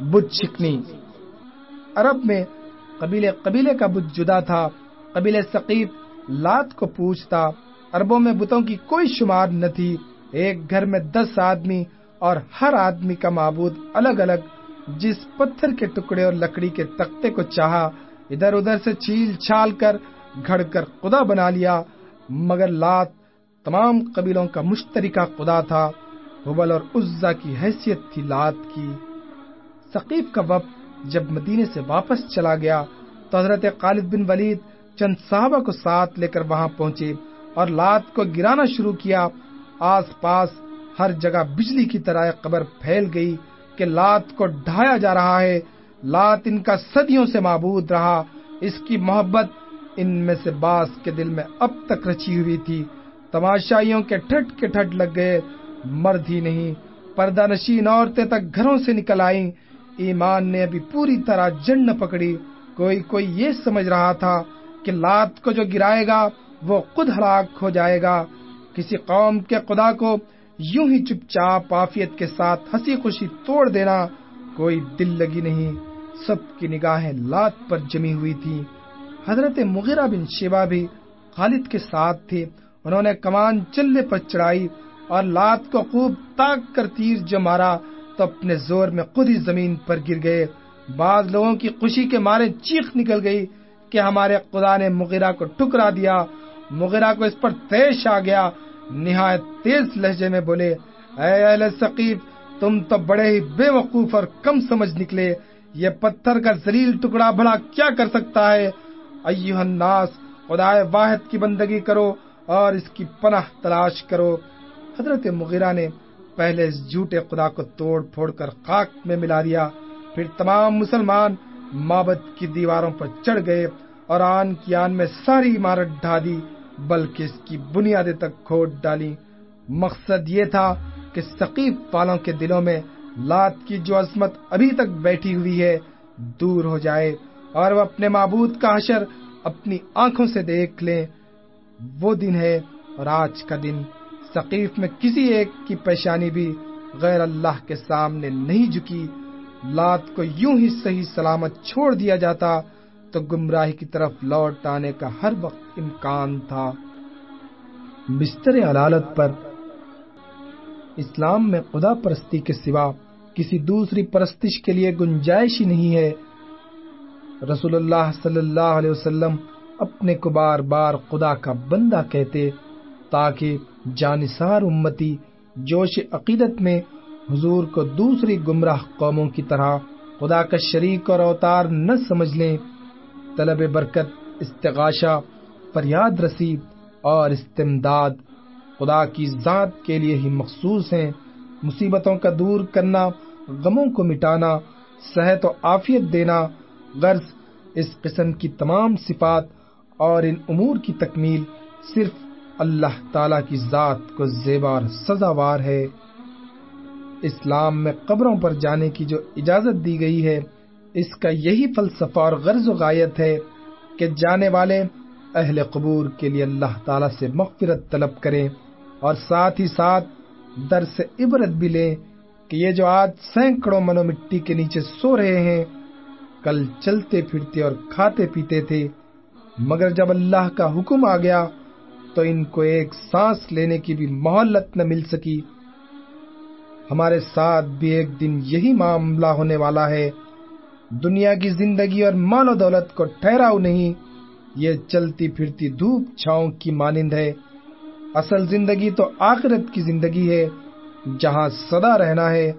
بت شکنی۔ عرب میں قبیلے قبیلے کا بت جدا تھا، قبیلے ثقیف لات کو پوچھتا، عربوں میں بتوں کی کوئی شمار نہ تھی۔ ایک گھر میں دس آدمی اور ہر آدمی کا معبود الگ الگ، جس پتھر کے ٹکڑے اور لکڑی کے تختے کو چاہا، ادھر ادھر سے چھیل چھال کر گھڑ کر خدا بنا لیا۔ مگر لات تمام قبیلوں کا مشترکہ خدا تھا۔ حبل اور عزا کی حیثیت تھی لات کی۔ ثقیف کا وقت جب مدینے سے واپس چلا گیا تو حضرت خالد بن ولید چند صحابہ کو ساتھ لے کر وہاں پہنچے اور لات کو گرانا شروع کیا۔ آس پاس ہر جگہ بجلی کی طرح قبر پھیل گئی کہ لات کو ڈھایا جا رہا ہے۔ لات ان کا صدیوں سے معبود رہا۔ اس کی محبت ان میں سے باس کے دل میں اب تک رچی ہوئی تھی۔ تماشائیوں کے ٹھٹ کے ٹھٹ لگ گئے۔ مرد ہی نہیں، پردہ نشین عورتیں تک گھروں سے نکل آئیں۔ ایمان نے ابھی پوری طرح جن پکڑی۔ کوئی کوئی یہ سمجھ رہا تھا کہ لات کو جو گرائے گا، وہ خود ہلاک ہو جائے گا۔ کسی قوم کے خدا کو یوں ہی چپ چاپ آفیت کے ساتھ ہنسی خوشی توڑ دینا کوئی دل لگی نہیں۔ سب کی نگاہیں لات پر جمی ہوئی تھی حضرت مغیرہ بن شیبا بھی خالد کے ساتھ تھے۔ انہوں نے کمان چلے پر چڑھائی اور لات کو خوب تاک کر تیر جو مارا۔ تو اپنے زور میں خود ہی زمین پر گر گئے۔ بعض لوگوں کی خوشی کے مارے چیخ نکل گئی کہ ہمارے خدا نے مغیرہ کو ٹکرا دیا۔ مغیرہ کو اس پر تیش آ گیا۔ نہایت تیز لہجے میں بولے، اے اہل ثقیف تم تو بڑے ہی بے وقوف اور کم سمجھ نکلے۔ یہ پتھر کا زلیل ٹکڑا بڑا کیا کر سکتا ہے؟ ایوہ الناس خدا واحد کی بندگی کرو اور اس کی پناہ تلاش کرو۔ حضرت مغیرہ نے پہلے اس جھوٹے خدا کو توڑ پھوڑ کر خاک میں ملا دیا، پھر تمام مسلمان مابت کی دیواروں پر چڑھ گئے اور آن کی آن میں ساری عمارت ڈھا دی، بلکہ اس کی بنیادیں تک کھوٹ ڈالی۔ مقصد یہ تھا کہ ثقیف والوں کے دلوں میں لات کی جو عظمت ابھی تک بیٹھی ہوئی ہے، دور ہو جائے اور وہ اپنے معبود کا حشر اپنی آنکھوں سے دیکھ لیں۔ وہ دن ہے اور آج کا دن۔ ثقیف میں کسی ایک کی پیشانی بھی غیر اللہ کے سامنے نہیں جھکی۔ لات کو یوں ہی صحیح سلامت چھوڑ دیا جاتا تو گمراہی کی طرف لوٹ آنے کا ہر وقت امکان تھا۔ بستر علالت پر اسلام میں خدا پرستی کے سوا کسی دوسری پرستش کے لیے گنجائش ہی نہیں ہے۔ رسول اللہ صلی اللہ علیہ وسلم اپنے کو بار بار خدا کا بندہ کہتے تاکہ جانسار امتی جوش عقیدت میں حضور کو دوسری گمراہ قوموں کی طرح خدا کا شریک اور اوتار نہ سمجھ لیں۔ طلب برکت استغاشہ فریاد رسید اور استمداد خدا کی ذات کے لیے ہی مخصوص ہیں۔ مصیبتوں کا دور کرنا، غموں کو مٹانا، صحت و عافیت دینا، غرض اس قسم کی تمام صفات اور ان امور کی تکمیل صرف اللہ تعالی کی ذات کو زیبار سزاوار ہے۔ اسلام میں قبروں پر جانے کی جو اجازت دی گئی ہے، اس کا یہی فلسفہ اور غرض و غایت ہے کہ جانے والے اہل قبور کے لیے اللہ تعالی سے مغفرت طلب کریں اور ساتھ ہی ساتھ در سے عبرت بھی لیں کہ یہ جو آج سینکڑوں منو مٹی کے نیچے سو رہے ہیں، کل چلتے پھرتے اور کھاتے پیتے تھے، مگر جب اللہ کا حکم آ گیا تو ان کو ایک سانس لینے کی بھی مہلت نہ مل سکی۔ ہمارے ساتھ بھی ایک دن یہی معاملہ ہونے والا ہے۔ دنیا کی زندگی اور مال و دولت کو ٹھہراؤ نہیں، یہ چلتی پھرتی دھوپ چھاؤں کی مانند ہے۔ اصل زندگی تو آخرت کی زندگی ہے، جہاں سدا رہنا ہے۔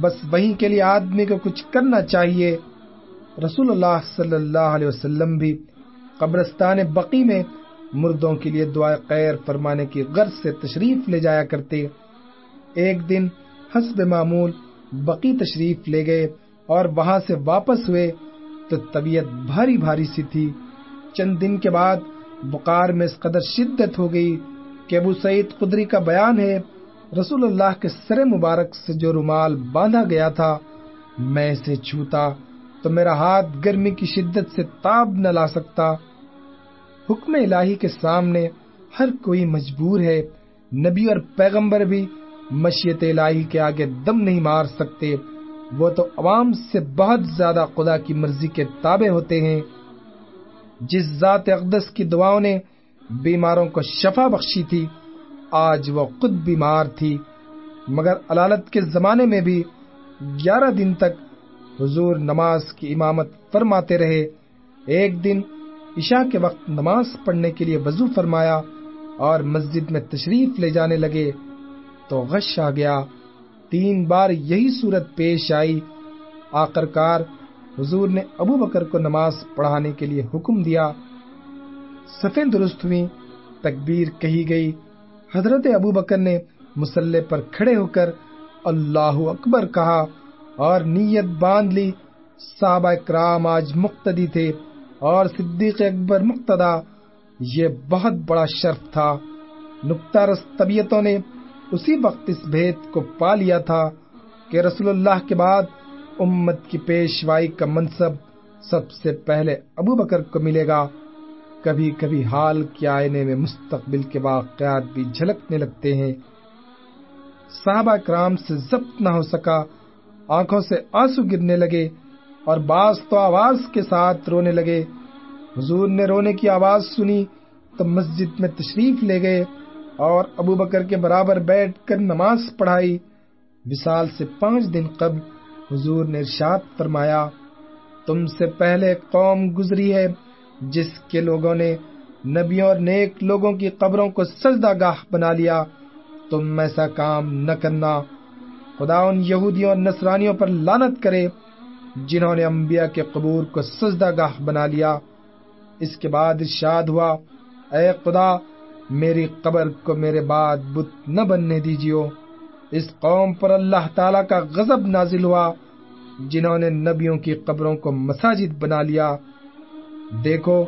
بس وہیں کے لیے آدمی کو کچھ کرنا چاہیے۔ رسول اللہ صلی اللہ علیہ وسلم بھی قبرستان بقی میں مردوں کے لیے دعا خیر فرمانے کی غرض سے تشریف لے جایا کرتے۔ ایک دن حسب معمول بقی تشریف لے گئے اور وہاں سے واپس ہوئے تو طبیعت بھاری بھاری سی تھی۔ چند دن کے بعد بخار میں اس قدر شدت ہو گئی کہ ابو سعید قدری کا بیان ہے، رسول اللہ کے سر مبارک سے جو رومال باندھا گیا تھا، میں اسے چھوتا تو میرا ہاتھ گرمی کی شدت سے تاب نہ لا سکتا۔ حکم الہی کے سامنے ہر کوئی مجبور ہے۔ نبی اور پیغمبر بھی مشیت الہی کے آگے دم نہیں مار سکتے۔ وہ تو عوام سے بہت زیادہ خدا کی مرضی کے تابع ہوتے ہیں۔ جس ذات اقدس کی دعاؤں نے بیماروں کو شفا بخشی تھی، آج وہ خود بیمار تھی۔ مگر علالت کے زمانے میں بھی گیارہ دن تک حضور نماز کی امامت فرماتے رہے۔ ایک دن عشاء کے وقت نماز پڑھنے کے لیے وضو فرمایا اور مسجد میں تشریف لے جانے لگے تو غش آ گیا۔ تین بار یہی صورت پیش آئی۔ آخر کار حضور نے ابو بکر کو نماز پڑھانے کے لیے حکم دیا۔ سفید درست ہوئی تکبیر کہی گئی۔ حضرت ابو بکر نے مسلح پر کھڑے ہو کر اللہ اکبر کہا اور نیت باندھ لی۔ صحابہ کرام آج مقتدی تھے۔ اور صدیق اکبر مقتدا یہ بہت بڑا شرف تھا۔ نقطہ رس طبیعتوں نے اسی وقت اس بھید کو پا لیا تھا کہ رسول اللہ کے بعد امت کی پیشوائی کا منصب سب سے پہلے ابو بکر کو ملے گا۔ کبھی کبھی حال کے آئینے میں مستقبل کے واقعات بھی جھلکنے لگتے ہیں۔ صحابہ کرام سے ضبط نہ ہو سکا، آنکھوں سے آنسو گرنے لگے۔ اور بعض تو آواز کے ساتھ رونے لگے۔ حضور نے رونے کی آواز سنی تو مسجد میں تشریف لے گئے اور ابو بکر کے برابر بیٹھ کر نماز پڑھائی۔ وصال سے پانچ دن قبل حضور نے ارشاد فرمایا، تم سے پہلے قوم گزری ہے جس کے لوگوں نے نبیوں اور نیک لوگوں کی قبروں کو سجدہ گاہ بنا لیا۔ تم ایسا کام نہ کرنا۔ خدا ان یہودیوں اور نصرانیوں پر لانت کرے۔ جنہوں نے انبیاء کے قبور کو سجدہ گاہ بنا لیا۔ اس کے بعد ارشاد ہوا، اے خدا، میری قبر کو میرے بعد بت نہ بننے دیجیو۔ اس قوم پر اللہ تعالی کا غضب نازل ہوا، جنہوں نے نبیوں کی قبروں کو مساجد بنا لیا۔ دیکھو،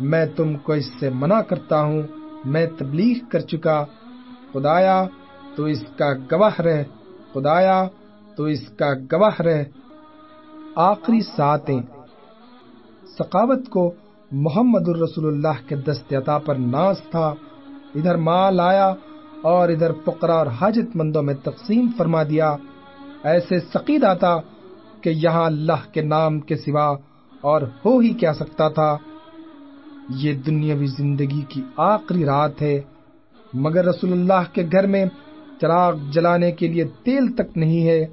میں تم کو اس سے منع کرتا ہوں، میں تبلیغ کر چکا۔ خدایا، تو اس کا گواہ رہ۔ خدایا، تو اس کا گواہ رہ۔ آخری ساتیں ثقافت کو محمد الرسول اللہ کے دست عطا پر ناز تھا۔ ادھر مال آیا اور ادھر فقرا اور حاجت مندوں میں تقسیم فرما دیا۔ ایسے سقید آتا کہ یہاں اللہ کے نام کے سوا اور ہو ہی کیا سکتا تھا۔ یہ دنیاوی زندگی کی آخری رات ہے۔ مگر رسول اللہ کے گھر میں چراغ جلانے کے لیے تیل تک نہیں ہے۔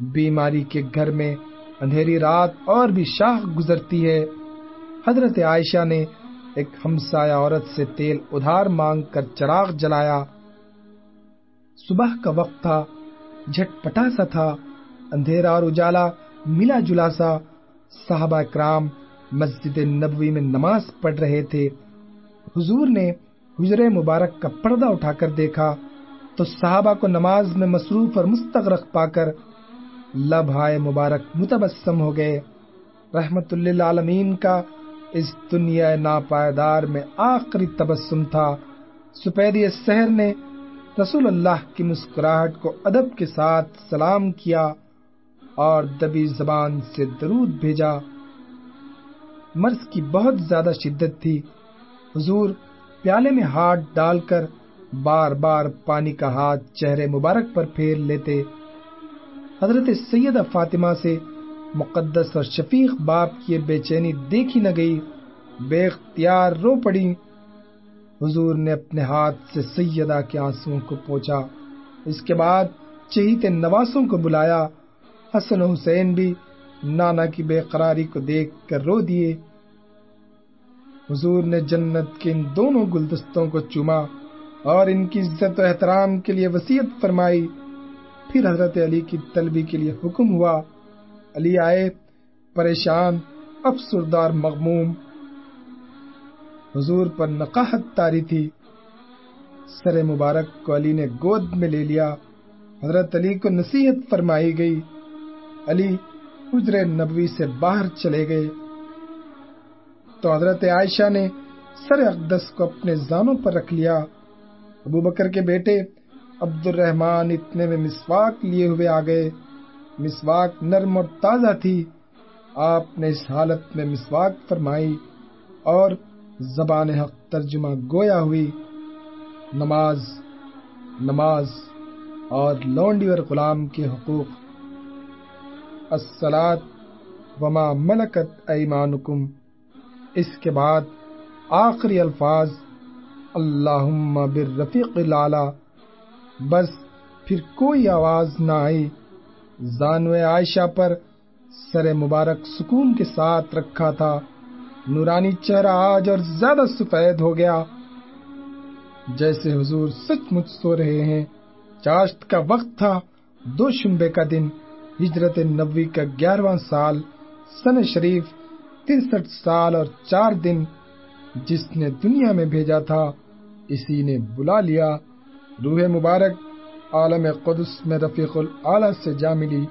بیماری کے گھر میں اندھیری رات اور بھی شاہ گزرتی ہے۔ حضرت عائشہ نے ایک ہمسایہ عورت سے تیل ادھار مانگ کر چراغ جلایا۔ صبح کا وقت تھا، جھٹ پٹا سا تھا، اندھیرا اور اجالا، ملا جلا سا۔ صحابہ کرام مسجد نبوی میں نماز پڑھ رہے تھے۔ حضور نے حجر مبارک کا پردہ اٹھا کر دیکھا۔ تو صحابہ کو نماز میں مصروف اور مستغرق پا کر لبھائے مبارک متبسم ہو گئے۔ رحمت اللہ عالمین کا اس دنیا ناپائیدار میں آخری تبسم تھا۔ سپیدی سحر نے رسول اللہ کی مسکراہٹ کو ادب کے ساتھ سلام کیا اور دبی زبان سے درود بھیجا۔ مرض کی بہت زیادہ شدت تھی۔ حضور پیالے میں ہاتھ ڈال کر بار بار پانی کا ہاتھ چہرے مبارک پر پھیر لیتے۔ حضرت سیدہ فاطمہ سے مقدس اور شفیق باپ کی بے چینی دیکھی نہ گئی، بے اختیار رو پڑی۔ حضور نے اپنے ہاتھ سے سیدہ کے آنسو کو پوچھا، اس کے بعد چہیتے نواسوں کو بلایا۔ حسن و حسین بھی نانا کی بے قراری کو دیکھ کر رو دیے۔ حضور نے جنت کے ان دونوں گلدستوں کو چوما اور ان کی عزت و احترام کے لیے وسیعت فرمائی۔ پھر حضرت علی کی طلبی کے لیے حکم ہوا۔ علی آئے، پریشان، افسردار، مغموم۔ حضور پر نقاہت تاری تھی۔ سر مبارک کو علی نے گود میں لے لیا۔ حضرت علی کو نصیحت فرمائی گئی۔ علی حجر نبوی سے باہر چلے گئے۔ تو حضرت عائشہ نے سر اقدس کو اپنے زانوں پر رکھ لیا۔ ابو بکر کے بیٹے عبد الرحمان اتنے میں مسواک لیے ہوئے آ گئے۔ مسواک نرم اور تازہ تھی۔ آپ نے اس حالت میں مسواک فرمائی اور زبان حق ترجمہ گویا ہوئی۔ نماز نماز اور لونڈی اور غلام کے حقوق۔ السلات وما ملکت ایمانکم۔ اس کے بعد آخری الفاظ، اللہم بالرفیق لالا بس پھر کوئی آواز نہ آئی۔ زانو عائشہ پر سر مبارک سکون کے ساتھ رکھا تھا۔ نورانی چہرہ آج اور زیادہ سفید ہو گیا۔ جیسے حضور سچ مچ سو رہے ہیں۔ چاشت کا وقت تھا۔ دو شمبے کا دن۔ ہجرت نبوی کا گیارہواں سال۔ سن شریف ترسٹھ سال اور چار دن۔ جس نے دنیا میں بھیجا تھا، اسی نے بلا لیا۔ روح مبارک عالم قدس میں رفیق العلی سے جا ملی۔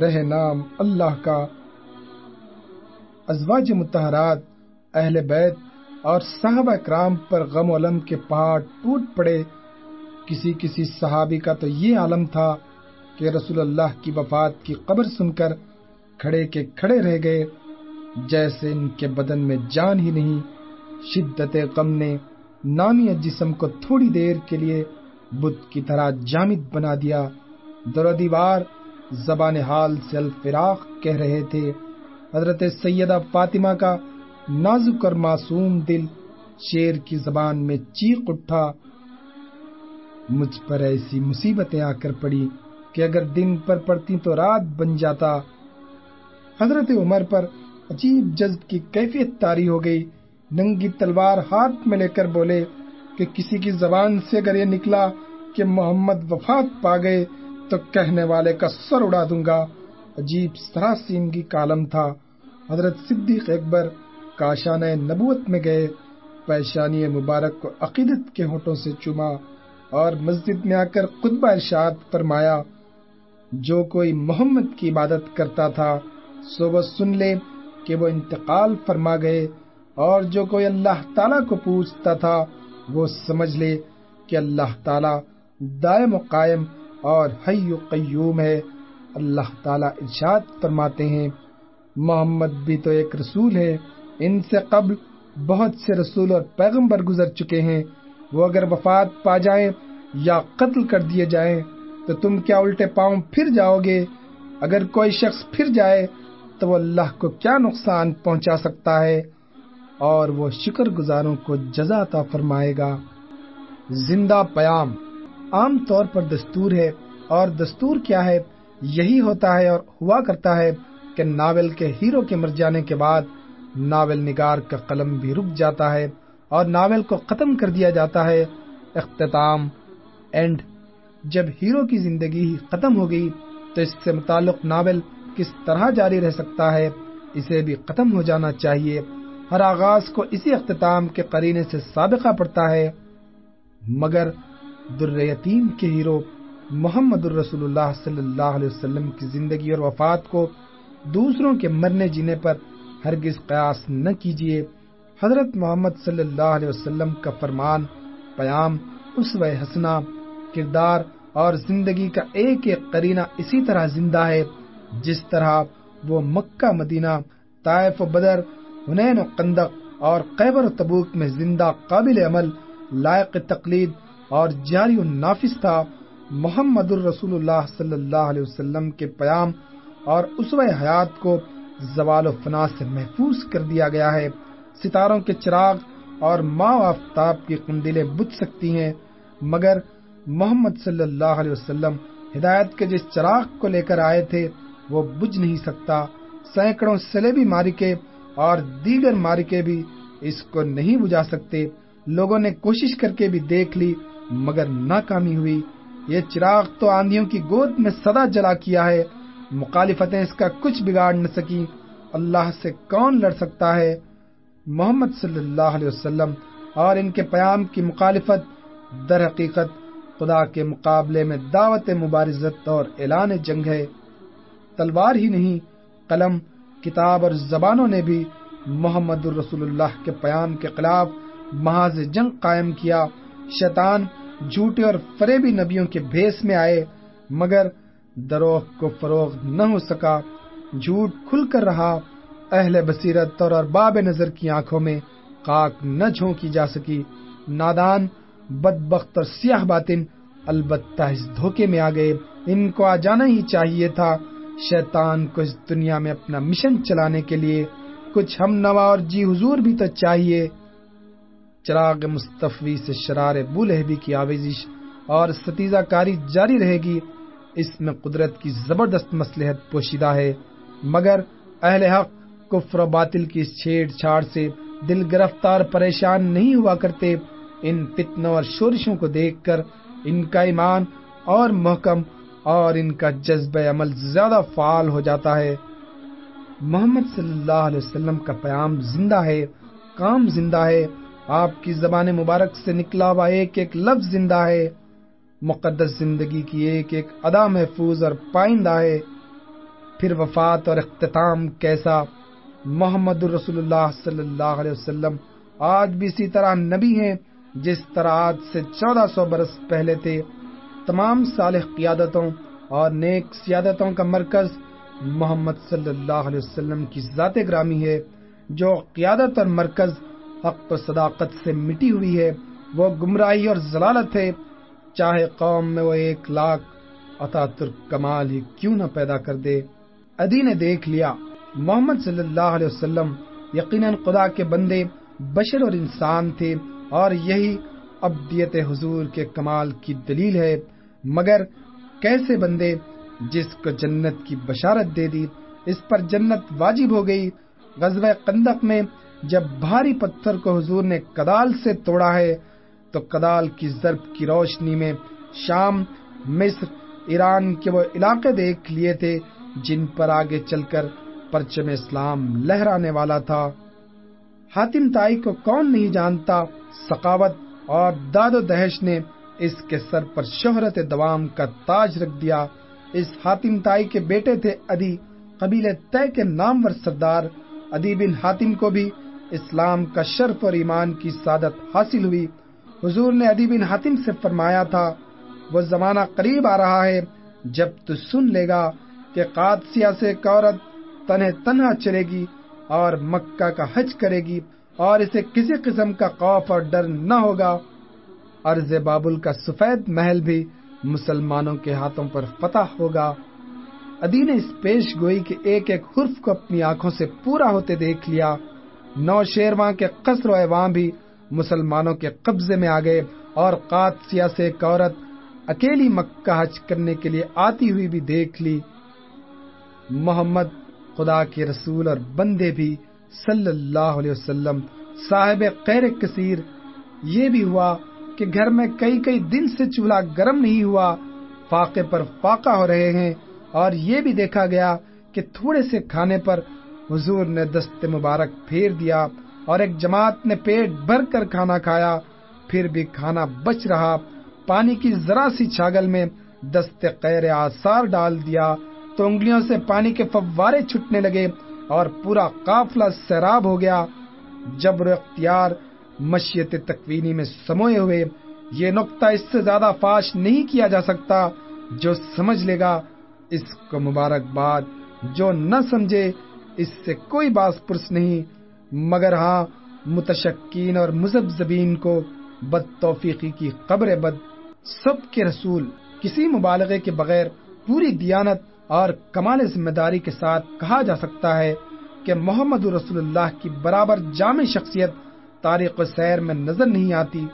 رہ نام اللہ کا۔ ازواج متحرات، اہل بیت اور صحابہ کرام پر غم و علم کے پہاڑ ٹوٹ پڑے۔ کسی کسی صحابی کا تو یہ عالم تھا کہ رسول اللہ کی وفات کی قبر سن کر کھڑے کے کھڑے رہ گئے۔ جیسے ان کے بدن میں جان ہی نہیں، شدت غم نے نامی جسم کو تھوڑی دیر کے لیے بت کی طرح جامد بنا دیا۔ در دیوار زبان حال سے الفراق کہہ رہے تھے۔ حضرت سیدہ فاطمہ کا نازک اور معصوم دل شیر کی زبان میں چیخ اٹھا۔ مجھ پر ایسی مصیبتیں آ کر پڑی کہ اگر دن پر پڑتی تو رات بن جاتا۔ حضرت عمر پر عجیب جذب کی کیفیت تاری ہو گئی۔ ننگی تلوار ہاتھ میں لے کر بولے کہ کسی کی زبان سے اگر یہ نکلا کہ محمد وفات پا گئے تو کہنے والے کا سر اڑا دوں گا۔ عجیب سراسیمگی کالم تھا۔ حضرت صدیق اکبر کاشان نبوت میں گئے۔ پیشانی مبارک کو عقیدت کے ہوٹوں سے چوما اور مسجد میں آ کر خطبہ ارشاد فرمایا۔ جو کوئی محمد کی عبادت کرتا تھا، سو وہ سن لے کہ وہ انتقال فرما گئے۔ اور جو کوئی اللہ تعالیٰ کو پوچھتا تھا، وہ سمجھ لے کہ اللہ تعالیٰ دائم و قائم اور حی و قیوم ہے۔ اللہ تعالیٰ ارشاد فرماتے ہیں، محمد بھی تو ایک رسول ہے۔ ان سے قبل بہت سے رسول اور پیغمبر گزر چکے ہیں۔ وہ اگر وفات پا جائیں یا قتل کر دیے جائیں، تو تم کیا الٹے پاؤں پھر جاؤ گے؟ اگر کوئی شخص پھر جائے، تو وہ اللہ کو کیا نقصان پہنچا سکتا ہے؟ اور وہ شکر گزاروں کو جزا فرمائے گا۔ زندہ پیام۔ عام طور پر دستور ہے۔ اور دستور کیا ہے؟ یہی ہوتا ہے اور ہوا کرتا ہے کہ ناول کے ہیرو کے مر جانے کے بعد ناول نگار کا قلم بھی رک جاتا ہے اور ناول کو ختم کر دیا جاتا ہے۔ اختتام۔ اینڈ۔ جب ہیرو کی زندگی ختم ہو گئی تو اس سے متعلق ناول کس طرح جاری رہ سکتا ہے؟ اسے بھی ختم ہو جانا چاہیے۔ ہر آغاز کو اسی اختتام کے قرینے سے سابقہ پڑتا ہے۔ مگر در یتیم کے ہیرو محمد الرسول اللہ صلی اللہ علیہ وسلم کی زندگی اور وفات کو دوسروں کے مرنے جینے پر ہرگز قیاس نہ کیجیے۔ حضرت محمد صلی اللہ علیہ وسلم کا فرمان پیام اس و حسنا کردار اور زندگی کا ایک ایک کرینہ اسی طرح زندہ ہے۔ جس طرح وہ مکہ، مدینہ، طائف و بدر ہنین و قندق اور قیبر و تبوک میں زندہ قابل عمل، لائق تقلید اور جاری و نافذ تھا محمد الرسول اللہ صلی اللہ علیہ وسلم کے پیام اور اسو حیات کو زوال و فنا سے محفوظ کر دیا گیا ہے۔ ستاروں کے چراغ اور ماں آفتاب کی قندلیں بجھ سکتی ہیں، مگر محمد صلی اللہ علیہ وسلم ہدایت کے جس چراغ کو لے کر آئے تھے، وہ بجھ نہیں سکتا۔ سینکڑوں سلیبی مارکے اور دیگر مارکے بھی اس کو نہیں بجھا سکتے۔ لوگوں نے کوشش کر کے بھی دیکھ لی، مگر ناکامی ہوئی۔ یہ چراغ تو آندھیوں کی گود میں سدا جلا کیا ہے۔ مخالفتیں اس کا کچھ بگاڑ نہ سکی اللہ سے کون لڑ سکتا ہے؟ محمد صلی اللہ علیہ وسلم۔ اور ان کے پیام کی مخالفت۔ در حقیقت خدا کے مقابلے میں دعوت مبارزت اور اعلان جنگ ہے۔ تلوار ہی نہیں، قلم کتاب اور زبانوں نے بھی محمد الرسول اللہ کے پیام کے خلاف محاذ جنگ قائم کیا۔ شیطان جھوٹے اور فریبی نبیوں کے بھیس میں آئے، مگر دروغ کو فروغ نہ ہو سکا۔ جھوٹ کھل کر رہا، اہل بصیرت اور باب نظر کی آنکھوں میں کاک نہ جھونکی جا سکی۔ نادان بد بخت اور سیاہ باطن البتہ اس دھوکے میں آ گئے۔ ان کو آ جانا ہی چاہیے تھا۔ شیطان کو اس دنیا میں اپنا مشن چلانے کے لیے کچھ ہم نوا اور جی حضور بھی تو چاہیے۔ چراغ مستفی سے شرار بولہبی کی آویزش اور ستیزہ کاری جاری رہے گی۔ اس میں قدرت کی زبردست مسلحت پوشیدہ ہے۔ مگر اہل حق کفر و باطل کی چھیڑ چھاڑ سے دل گرفتار پریشان نہیں ہوا کرتے۔ ان فتنوں اور شورشوں کو دیکھ کر ان کا ایمان اور محکم اور ان کا جذب عمل زیادہ فعال ہو جاتا ہے۔ محمد صلی اللہ علیہ وسلم کا پیام زندہ ہے، کام زندہ ہے۔ آپ کی زبان مبارک سے نکلا ہوا ایک ایک لفظ زندہ ہے۔ مقدس زندگی کی ایک ایک ادا محفوظ اور پائندہ ہے۔ پھر وفات اور اختتام کیسا؟ محمد رسول اللہ صلی اللہ علیہ وسلم آج بھی اسی طرح نبی ہیں، جس طرح آج سے چودہ سو برس پہلے تھے۔ تمام صالح قیادتوں اور نیک سیادتوں کا مرکز محمد صلی اللہ علیہ وسلم کی ذات گرامی ہے، جو قیادت اور مرکز حق و صداقت سے مٹی ہوئی ہے۔ وہ گمراہی اور ضلالت ہے۔ چاہے قوم میں وہ ایک لاکھ عطا ترک کمال ہی کیوں نہ پیدا کر دے۔ ادی نے دیکھ لیا۔ محمد صلی اللہ علیہ وسلم یقیناً خدا کے بندے، بشر اور انسان تھے اور یہی ابدیت حضور کے کمال کی دلیل ہے۔ مگر کیسے بندے جس کو جنت کی بشارت دے دی، اس پر جنت واجب ہو گئی۔ غزوہ قندق میں جب بھاری پتھر کو حضور نے کدال سے توڑا ہے، تو کدال کی ضرب کی روشنی میں شام، مصر، ایران کے وہ علاقے دیکھ لیے تھے، جن پر آگے چل کر پرچم اسلام لہرانے والا تھا۔ حاتم تائی کو کون نہیں جانتا سقاوت اور داد و دہش نے اس کے سر پر شہرت دوام کا تاج رکھ دیا۔ اس حاتم تائی کے بیٹے تھے ادی۔ قبیل طے کے نامور سردار ادی بن حاتم کو بھی اسلام کا شرف اور ایمان کی سعادت حاصل ہوئی۔ حضور نے ادی بن حاتم سے فرمایا تھا، وہ زمانہ قریب آ رہا ہے، جب تو سن لے گا کہ قادسیہ سے ایک عورت تنہ تنہا چلے گی اور مکہ کا حج کرے گی اور اسے کسی قسم کا خوف اور ڈر نہ ہوگا۔ عرض بابل کا سفید محل بھی مسلمانوں کے ہاتھوں پر فتح ہوگا۔ ادی نے اس پیش گوئی کے ایک ایک حرف کو اپنی آنکھوں سے پورا ہوتے دیکھ لیا۔ نو شیرواں کے قصر و ایوان بھی مسلمانوں کے قبضے میں آ گئے اور قادسیہ سے ایک عورت اکیلی مکہ حج کرنے کے لیے آتی ہوئی بھی دیکھ لی۔ محمد خدا کے رسول اور بندے بھی صلی اللہ علیہ وسلم، صاحب قیر کثیر، یہ بھی ہوا کہ گھر میں کئی کئی دن سے چولہا گرم نہیں ہوا، فاقے پر فاقہ ہو رہے ہیں، اور یہ بھی دیکھا گیا کہ تھوڑے سے کھانے پر حضور نے دست مبارک پھیر دیا اور ایک جماعت نے پیٹ بھر کر کھانا کھایا، پھر بھی کھانا بچ رہا۔ پانی کی ذرا سی چھاگل میں دست قیر آثار ڈال دیا۔ تو انگلیوں سے پانی کے فوارے چھٹنے لگے اور پورا قافلہ سیراب ہو گیا۔ جبر اختیار مشیت تکوینی میں سموئے ہوئے، یہ نقطہ اس سے زیادہ فاش نہیں کیا جا سکتا جو سمجھ لے گا اس کو مبارکباد جو نہ سمجھے اس سے کوئی باس پرس نہیں۔ مگر ہاں متشکین اور مذہب کو بد توفیقی کی قبر بد، سب کے رسول کسی مبالغے کے بغیر پوری دیانت اور کمال ذمہ داری کے ساتھ کہا جا سکتا ہے کہ محمد رسول اللہ کی برابر جامع شخصیت تاریخ سیر میں نظر نہیں آتی۔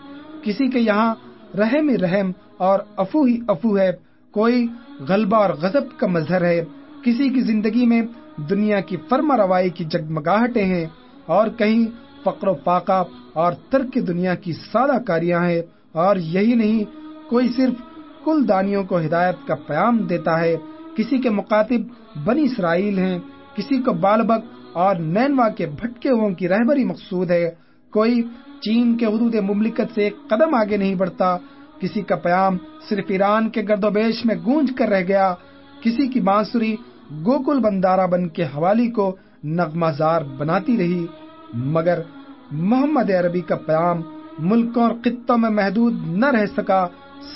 کسی کے یہاں رحم رحم اور افو ہی افو ہے۔ کوئی غلبہ اور غضب کا مظہر ہے۔ کسی کی زندگی میں دنیا کی فرما روائی کی جگمگاہٹیں ہیں۔ اور کہیں فقر و فاقہ اور ترک دنیا کی سادہ کاریاں ہیں۔ اور یہی نہیں، کوئی صرف کل دانیوں کو ہدایت کا پیام دیتا ہے۔ کسی کے مقاطب بنی اسرائیل ہیں۔ کسی کو بالبک اور نینوا کے بھٹکے ہوں کی رہبری مقصود ہے۔ کوئی چین کے حدود مملکت سے ایک قدم آگے نہیں بڑھتا۔ کسی کا پیام صرف ایران کے گرد و بیش میں گونج کر رہ گیا۔ کسی کی بانسری گوکل بندارا بن کے حوالی کو نغمہ زار بناتی رہی۔ مگر محمد عربی کا پیام ملکوں اور خطوں میں محدود نہ رہ سکا۔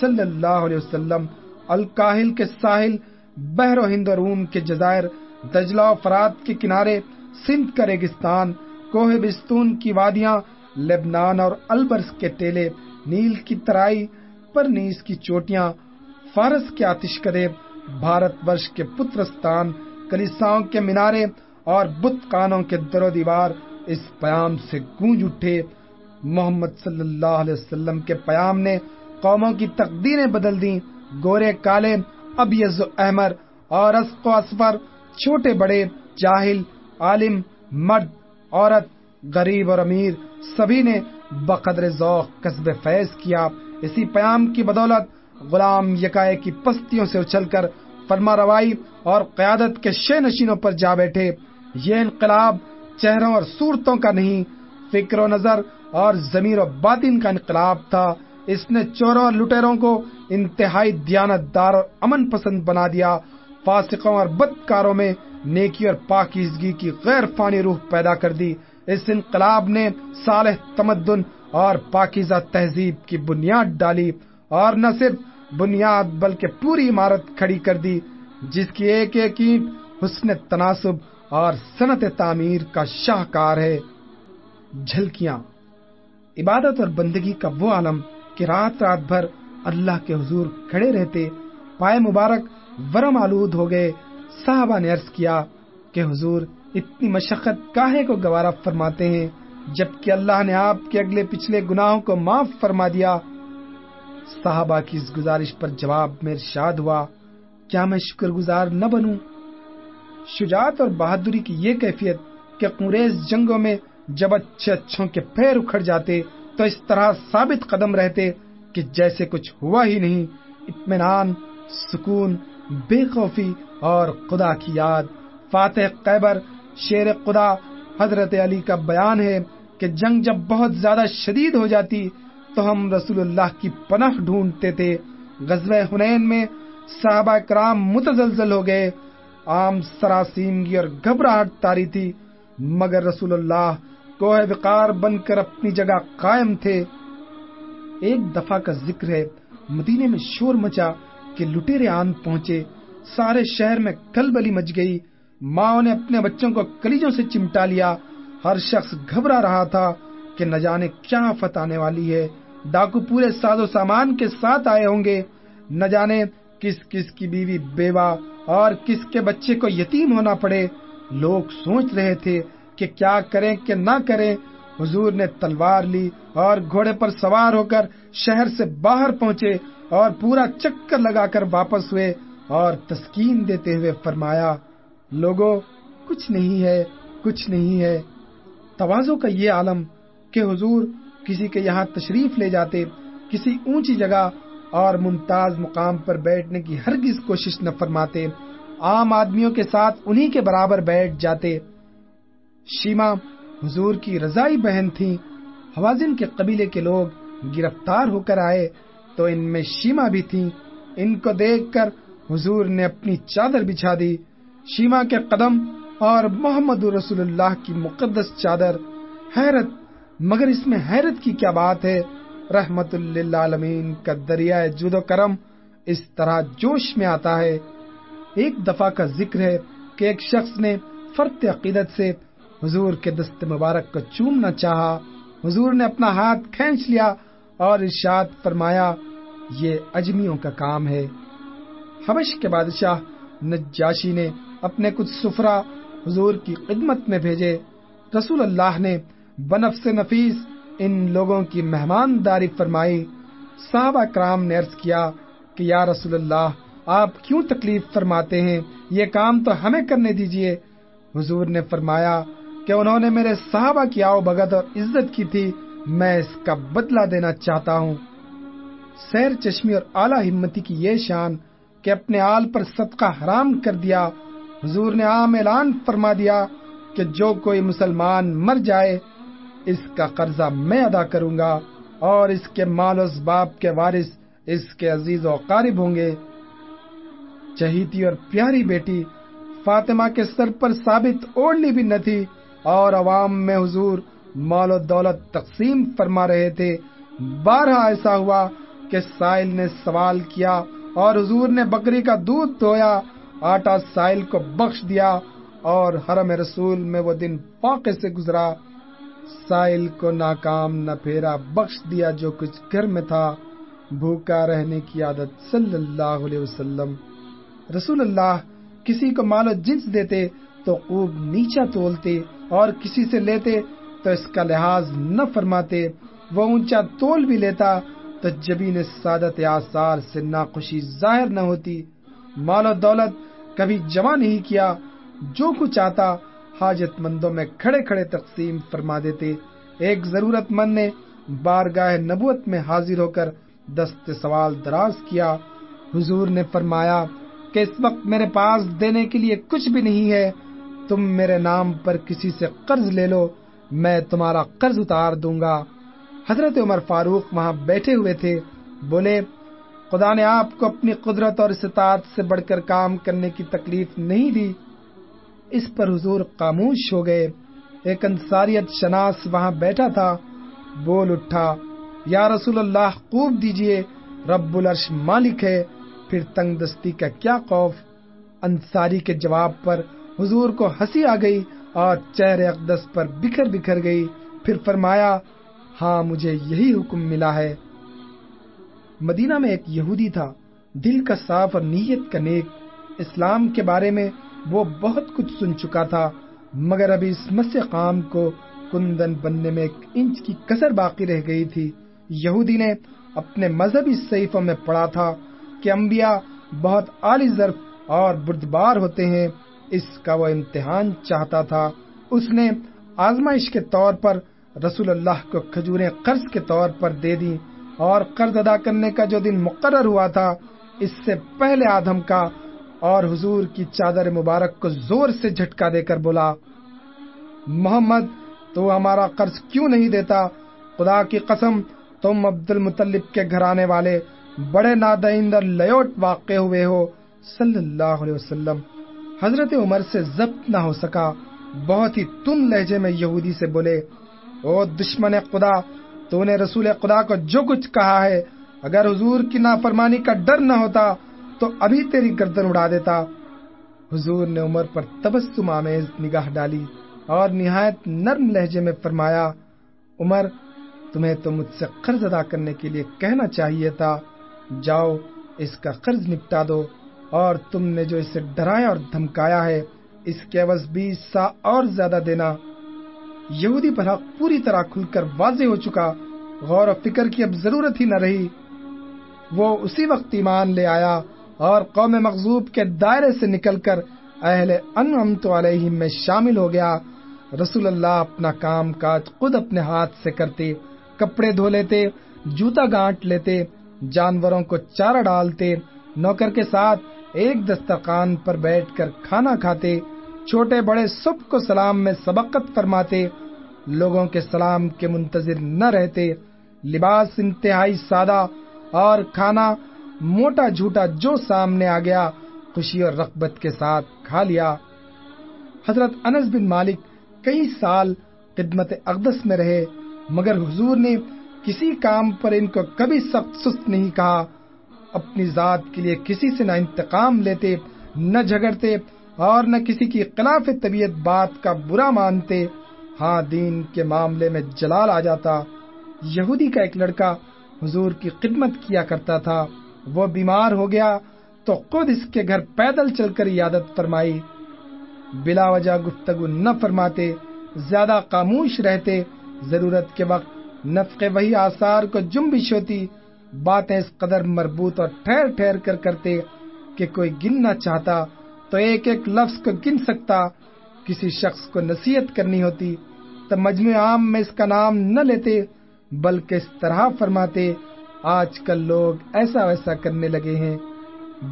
صلی اللہ علیہ وسلم، الکاہل کے ساحل، بحر و ہند روم کے جزائر، دجلہ و فرات کے کنارے سندھ کا ریگستان کوہ بستون کی وادیاں، لبنان اور البرس کے ٹیلے، نیل کی ترائی پر نیز کی چوٹیاں، فارس کے آتش کدے بھارت ورش کے پترستان، کلیساؤں کے مینارے اور بت کانوں کے در و دیوار اس پیام سے گونج اٹھے۔ محمد صلی اللہ علیہ وسلم کے پیام نے قوموں کی تقدیریں بدل دیں۔ گورے کالے ابیز و احمر اور اسق و اسفر چھوٹے بڑے، جاہل، عالم، مرد عورت، غریب اور امیر، سبھی نے بقدر ذوق قصب فیض کیا۔ اسی پیام کی بدولت غلام یکائے کی پستیوں سے اچھل کر فرما روائی اور قیادت کے شے نشینوں پر جا بیٹھے۔ یہ انقلاب چہروں اور صورتوں کا نہیں، فکر و نظر اور ضمیر و باطن کا انقلاب تھا۔ اس نے چوروں اور لٹیروں کو انتہائی دیانت دار اور امن پسند بنا دیا۔ فاسقوں اور بدکاروں میں نیکی اور پاکیزگی کی غیر فانی روح پیدا کر دی۔ اس انقلاب نے صالح تمدن اور پاکیزہ تہذیب کی بنیاد ڈالی اور نہ صرف بنیاد بلکہ پوری عمارت کھڑی کر دی، جس کی ایک ایک اینٹ حسن تناسب اور صنعت تعمیر کا شاہکار ہے۔ جھلکیاں۔ عبادت اور بندگی کا وہ عالم کہ رات رات بھر اللہ کے حضور کھڑے رہتے، پائے مبارک ورم آلود ہو گئے۔ صحابہ نے عرض کیا کہ حضور، اتنی مشقت کاہے کو گوارا فرماتے ہیں، جبکہ اللہ نے آپ کے اگلے پچھلے گناہوں کو معاف فرما دیا۔ صحابہ کی اس گزارش پر جواب میں ارشاد ہوا، کیا میں شکر گزار نہ بنوں؟ شجاعت اور بہادری کی یہ کیفیت کہ قریض جنگوں میں جب اچھے اچھوں کے پیر اکھڑ جاتے، تو اس طرح ثابت قدم رہتے کہ جیسے کچھ ہوا ہی نہیں، اطمینان، سکون بے خوفی اور خدا کی یاد۔ فاتح قیبر شیر خدا حضرت علی کا بیان ہے کہ جنگ جب بہت زیادہ شدید ہو جاتی تو ہم رسول اللہ کی پناہ ڈھونڈتے تھے۔ غزوہ حنین میں صحابہ کرام متزلزل ہو گئے۔ عام سراسیمگی اور گھبراہٹ تاری تھی، مگر رسول اللہ کوہ وقار بن کر اپنی جگہ قائم تھے۔ ایک دفعہ کا ذکر ہے، مدینے میں شور مچا۔ کہ لٹیرے آن پہنچے، سارے شہر میں کل بلی مچ گئی۔ ماں نے اپنے بچوں کو کلیجوں سے چمٹا لیا۔ ہر شخص گھبرا رہا تھا کہ نہ جانے کیا آفت آنے والی ہے۔ ڈاکو پورے ساز و سامان کے ساتھ آئے ہوں گے۔ نہ جانے کس کس کی بیوی بیوہ اور کس کے بچے کو یتیم ہونا پڑے۔ لوگ سوچ رہے تھے کہ کیا کریں کہ نہ کریں۔ حضور نے تلوار لی اور گھوڑے پر سوار ہو کر شہر سے باہر پہنچے۔ اور پورا چکر لگا کر واپس ہوئے اور تسکین دیتے ہوئے فرمایا لوگوں کچھ نہیں ہے، کچھ نہیں ہے۔ توازوں کا یہ عالم کہ حضور کسی کے یہاں تشریف لے جاتے، کسی اونچی جگہ اور ممتاز مقام پر بیٹھنے کی ہرگز کوشش نہ فرماتے، عام آدمیوں کے ساتھ انہی کے برابر بیٹھ جاتے۔ شیما حضور کی رضائی بہن تھی حوازن کے قبیلے کے لوگ گرفتار ہو کر آئے تو ان میں شیما بھی تھی ان کو دیکھ کر حضور نے اپنی چادر بچھا دی۔ شیما کے قدم اور محمد رسول اللہ کی مقدس چادر۔ حیرت، مگر اس میں حیرت کی کیا بات ہے؟ رحمت اللہ عالمین کا دریائے جود و کرم اس طرح جوش میں آتا ہے۔ ایک دفعہ کا ذکر ہے کہ ایک شخص نے فرت عقیدت سے حضور کے دست مبارک کو چومنا چاہا۔ حضور نے اپنا ہاتھ کھینچ لیا اور ارشاد فرمایا، یہ اجمیوں کا کام ہے۔ حبش کے بادشاہ نجاشی نے اپنے کچھ سفرا حضور کی خدمت میں بھیجے۔ رسول اللہ نے بنف سے نفیس ان لوگوں کی مہمانداری فرمائی۔ صحابہ کرام نے عرض کیا کہ، یا رسول اللہ، آپ کیوں تکلیف فرماتے ہیں؟ یہ کام تو ہمیں کرنے دیجیے۔ حضور نے فرمایا کہ انہوں نے میرے صحابہ کی آؤ بگت اور عزت کی تھی۔ میں اس کا بدلہ دینا چاہتا ہوں۔ سیر چشمی اور اعلی ہمتی کی یہ شان کہ اپنے آل پر صدقہ حرام کر دیا، حضور نے عام اعلان فرما دیا کہ جو کوئی مسلمان مر جائے، اس کا قرضہ میں ادا کروں گا اور اس کے مال و اسباب کے وارث، اس کے عزیز و قارب ہوں گے۔ چہیتی اور پیاری بیٹی، فاطمہ کے سر پر ثابت اوڑھنی بھی نہ تھی اور عوام میں حضور مال و دولت تقسیم فرما رہے تھے۔ بارہ ایسا ہوا کہ سائل نے سوال کیا اور حضور نے بکری کا دودھ دھویا، آٹا سائل کو بخش دیا اور حرم رسول میں وہ دن پاکے سے گزرا۔ سائل کو ناکام نہ پھیرا بخش دیا جو کچھ گھر میں تھا۔ بھوکا رہنے کی عادت صلی اللہ علیہ وسلم۔ رسول اللہ کسی کو مال و جنس دیتے تو خوب نیچا تولتے اور کسی سے لیتے تو اس کا لحاظ نہ فرماتے، وہ اونچا تول بھی لیتا تو جبین سعادت آثار سے ناخوشی ظاہر نہ ہوتی۔ مال و دولت کبھی جمع نہیں کیا، جو کچھ آتا حاجت مندوں میں کھڑے کھڑے تقسیم فرما دیتے۔ ایک ضرورت مند نے بارگاہ نبوت میں حاضر ہو کر دست سوال دراز کیا۔ حضور نے فرمایا کہ اس وقت میرے پاس دینے کے لیے کچھ بھی نہیں ہے، تم میرے نام پر کسی سے قرض لے لو۔ میں تمہارا قرض اتار دوں گا۔ حضرت عمر فاروق وہاں بیٹھے ہوئے تھے۔ بولے، خدا نے آپ کو اپنی قدرت اور استطاعت سے بڑھ کر کام کرنے کی تکلیف نہیں دی۔ اس پر حضور خاموش ہو گئے۔ ایک انصاریت شناس وہاں بیٹھا تھا۔ بول اٹھا، یا رسول اللہ، خوب دیجیے، رب العرش مالک ہے۔ پھر تنگ دستی کا کیا خوف۔ انصاری کے جواب پر حضور کو ہنسی آ گئی۔ اور چہرے اقدس پر بکھر بکھر گئی۔ پھر فرمایا ہاں مجھے یہی حکم ملا ہے۔ مدینہ میں ایک یہودی تھا۔ دل کا صاف اور نیت کا نیک۔ اسلام کے بارے میں وہ بہت کچھ سن چکا تھا، مگر ابھی اس مس قام کو کندن بننے میں ایک انچ کی کسر باقی رہ گئی تھی۔ یہودی نے اپنے مذہبی صحیفوں میں پڑھا تھا کہ انبیاء بہت عالی ظرف اور بردبار ہوتے ہیں۔ اس کا وہ امتحان چاہتا تھا۔ اس نے آزمائش کے طور پر رسول اللہ کو کھجوریں قرض کے طور پر دے دی اور قرض ادا کرنے کا جو دن مقرر ہوا تھا، اس سے پہلے آدم کا اور حضور کی چادر مبارک کو زور سے جھٹکا دے کر بولا، محمد، تو ہمارا قرض کیوں نہیں دیتا؟ خدا کی قسم، تم عبد المطلب کے گھرانے والے بڑے نادائندر لیوٹ واقع ہوئے ہو۔ صلی اللہ علیہ وسلم۔ حضرت عمر سے ضبط نہ ہو سکا، بہت ہی تم لہجے میں یہودی سے بولے، او دشمن خدا، تو نے رسول خدا کو جو کچھ کہا ہے، اگر حضور کی نافرمانی کا ڈر نہ ہوتا، تو ابھی تیری گردن اڑا دیتا. حضور نے عمر پر تبسم آمیز نگاہ ڈالی اور نہایت نرم لہجے میں فرمایا، عمر، تمہیں تو مجھ سے قرض ادا کرنے کے لیے کہنا چاہیے تھا، جاؤ اس کا قرض نپٹا دو اور تم نے جو اسے ڈرایا اور دھمکایا ہے، اس کے عوض بیس سا اور زیادہ دینا۔ یہودی پر حق پوری طرح کھل کر واضح ہو چکا۔ غور و فکر کی اب ضرورت ہی نہ رہی۔ وہ اسی وقت ایمان لے آیا اور قوم مغزوب کے دائرے سے نکل کر اہل انعمت علیہم میں شامل ہو گیا۔ رسول اللہ اپنا کام کاج خود اپنے ہاتھ سے کرتے، کپڑے دھو لیتے، جوتا گانٹ لیتے، جانوروں کو چارہ ڈالتے، نوکر کے ساتھ ایک دسترخوان پر بیٹھ کر کھانا کھاتے، چھوٹے بڑے سب کو سلام میں سبقت فرماتے، لوگوں کے سلام کے منتظر نہ رہتے، لباس انتہائی سادہ اور کھانا موٹا جھوٹا جو سامنے آ گیا، خوشی اور رغبت کے ساتھ کھا لیا۔ حضرت انس بن مالک کئی سال خدمت اقدس میں رہے، مگر حضور نے کسی کام پر ان کو کبھی سخت سست نہیں کہا۔ اپنی ذات کے لیے کسی سے نہ انتقام لیتے، نہ جھگڑتے اور نہ کسی کی خلاف طبیعت بات کا برا مانتے ہاں دین کے معاملے میں جلال آ جاتا۔ یہودی کا ایک لڑکا حضور کی خدمت کیا کرتا تھا، وہ بیمار ہو گیا تو خود اس کے گھر پیدل چل کر عیادت فرمائی۔ بلا وجہ گفتگو نہ فرماتے، زیادہ خاموش رہتے، ضرورت کے وقت نفق وہی آثار کو جنبش ہوتی باتیں اس قدر مربوط اور ٹھہر ٹھہر کر کرتے کہ کوئی گننا چاہتا تو ایک ایک لفظ کو گن سکتا، کسی شخص کو نصیحت کرنی ہوتی تو مجموع عام میں اس کا نام نہ لیتے، بلکہ اس طرح فرماتے، آج کل لوگ ایسا ویسا کرنے لگے ہیں۔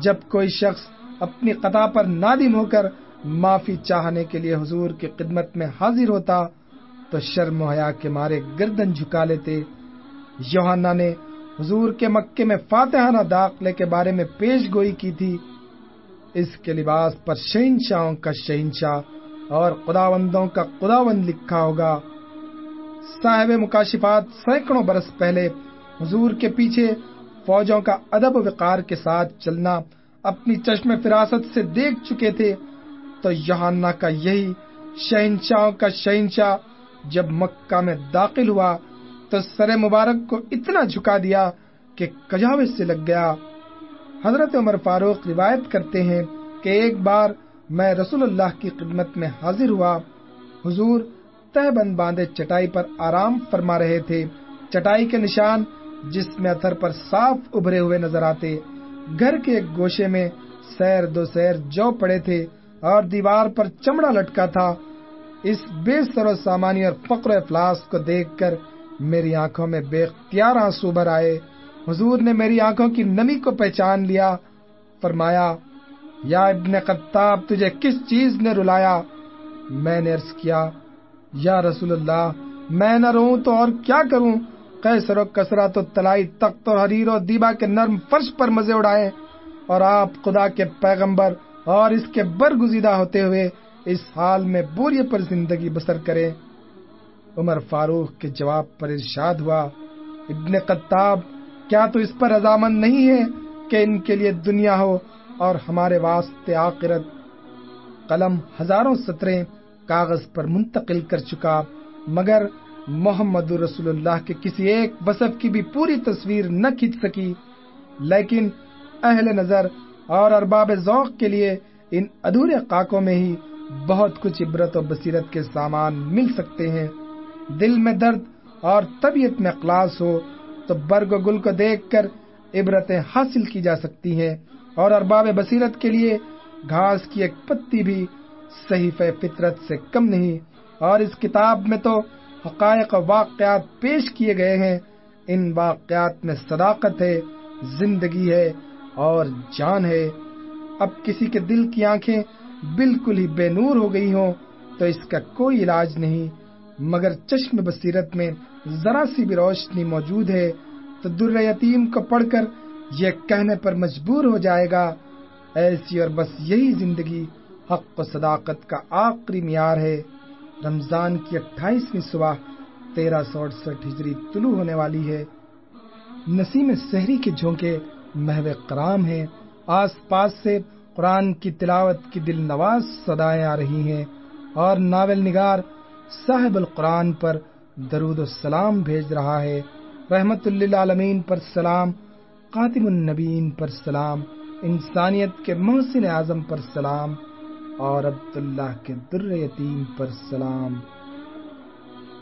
جب کوئی شخص اپنی قطع پر نادم ہو کر معافی چاہنے کے لیے حضور کی خدمت میں حاضر ہوتا تو شرم حیا کے مارے گردن جھکا لیتے۔ یوحنا نے حضور کے مکے میں فاتحانہ داخلے کے بارے میں پیش گوئی کی تھی۔ اس کے لباس پر شہنشاہوں کا شہنشاہ اور خداوندوں کا خداوند لکھا ہوگا۔ صاحب مکاشفات سینکڑوں برس پہلے حضور کے پیچھے فوجوں کا ادب و وقار کے ساتھ چلنا اپنی چشم فراست سے دیکھ چکے تھے، تو یہانا کا یہی شہنشاہوں کا شہنشاہ جب مکہ میں داخل ہوا تو سر مبارک کو اتنا جھکا دیا کہ کجاوے سے لگ گیا۔ حضرت عمر فاروق روایت کرتے ہیں کہ ایک بار میں رسول اللہ کی خدمت میں حاضر ہوا۔ حضور تہ بند باندھے چٹائی پر آرام فرما رہے تھے۔ چٹائی کے نشان جس میں اتر پر صاف ابھرے ہوئے نظر آتے۔ گھر کے ایک گوشے میں سیر دو سیر جو پڑے تھے اور دیوار پر چمڑا لٹکا تھا۔ اس بے سر و سامانی اور فقر افلاس کو دیکھ کر میری آنکھوں میں بے اختیار آنسو بھر آئے۔ حضور نے میری آنکھوں کی نمی کو پہچان لیا۔ فرمایا، یا ابن قطاب تجھے کس چیز نے رلایا؟ میں نے عرض کیا، یا رسول اللہ، میں نہ رہوں تو اور کیا کروں؟ کیسر و کسرا تو تلائی تخت اور حریر و دیبا کے نرم فرش پر مزے اڑائے۔ اور آپ خدا کے پیغمبر اور اس کے برگزیدہ ہوتے ہوئے اس حال میں بوری پر زندگی بسر کرے عمر فاروق کے جواب پر ارشاد ہوا، ابن قطاب کیا تو اس پر رضامند نہیں ہے کہ ان کے لیے دنیا ہو اور ہمارے واسطے آخرت؟ قلم ہزاروں سطریں کاغذ پر منتقل کر چکا، مگر محمد رسول اللہ کے کسی ایک بصف کی بھی پوری تصویر نہ کھینچ سکی۔ لیکن اہل نظر اور ارباب ذوق کے لیے ان ادھورے قاقوں میں ہی بہت کچھ عبرت و بصیرت کے سامان مل سکتے ہیں۔ دل میں درد اور طبیعت میں اخلاص ہو، تو برگ و گل کو دیکھ کر عبرتیں حاصل کی جا سکتی ہیں۔ اور ارباب بصیرت کے لیے گھاس کی ایک پتی بھی صحیح فطرت سے کم نہیں۔ اور اس کتاب میں تو حقائق واقعات پیش کیے گئے ہیں۔ ان واقعات میں صداقت ہے، زندگی ہے اور جان ہے۔ اب کسی کے دل کی آنکھیں بالکل ہی بے نور ہو گئی ہوں، تو اس کا کوئی علاج نہیں۔ مگر چشم بصیرت میں ذرا سی بھی روشنی موجود ہے، تو در یتیم کو پڑھ کر یہ کہنے پر مجبور ہو جائے گا، ایسی اور بس یہی زندگی حق و صداقت کا آخری معیار ہے۔ رمضان کی اٹھائیسویں صبح تیرہ سو اڑسٹھ ہجری طلوع ہونے والی ہے۔ نسیم سحری کے جھونکے محو کرام ہیں۔ آس پاس سے قرآن کی تلاوت کی دل نواز صدائیں آ رہی ہیں اور ناول نگار صاحب القرآن پر درود و سلام بھیج رہا ہے۔ رحمت اللہ عالمین پر سلام قاتم النبین پر سلام، انسانیت کے محسن اعظم پر سلام اور عبداللہ کے در یتیم پر سلام۔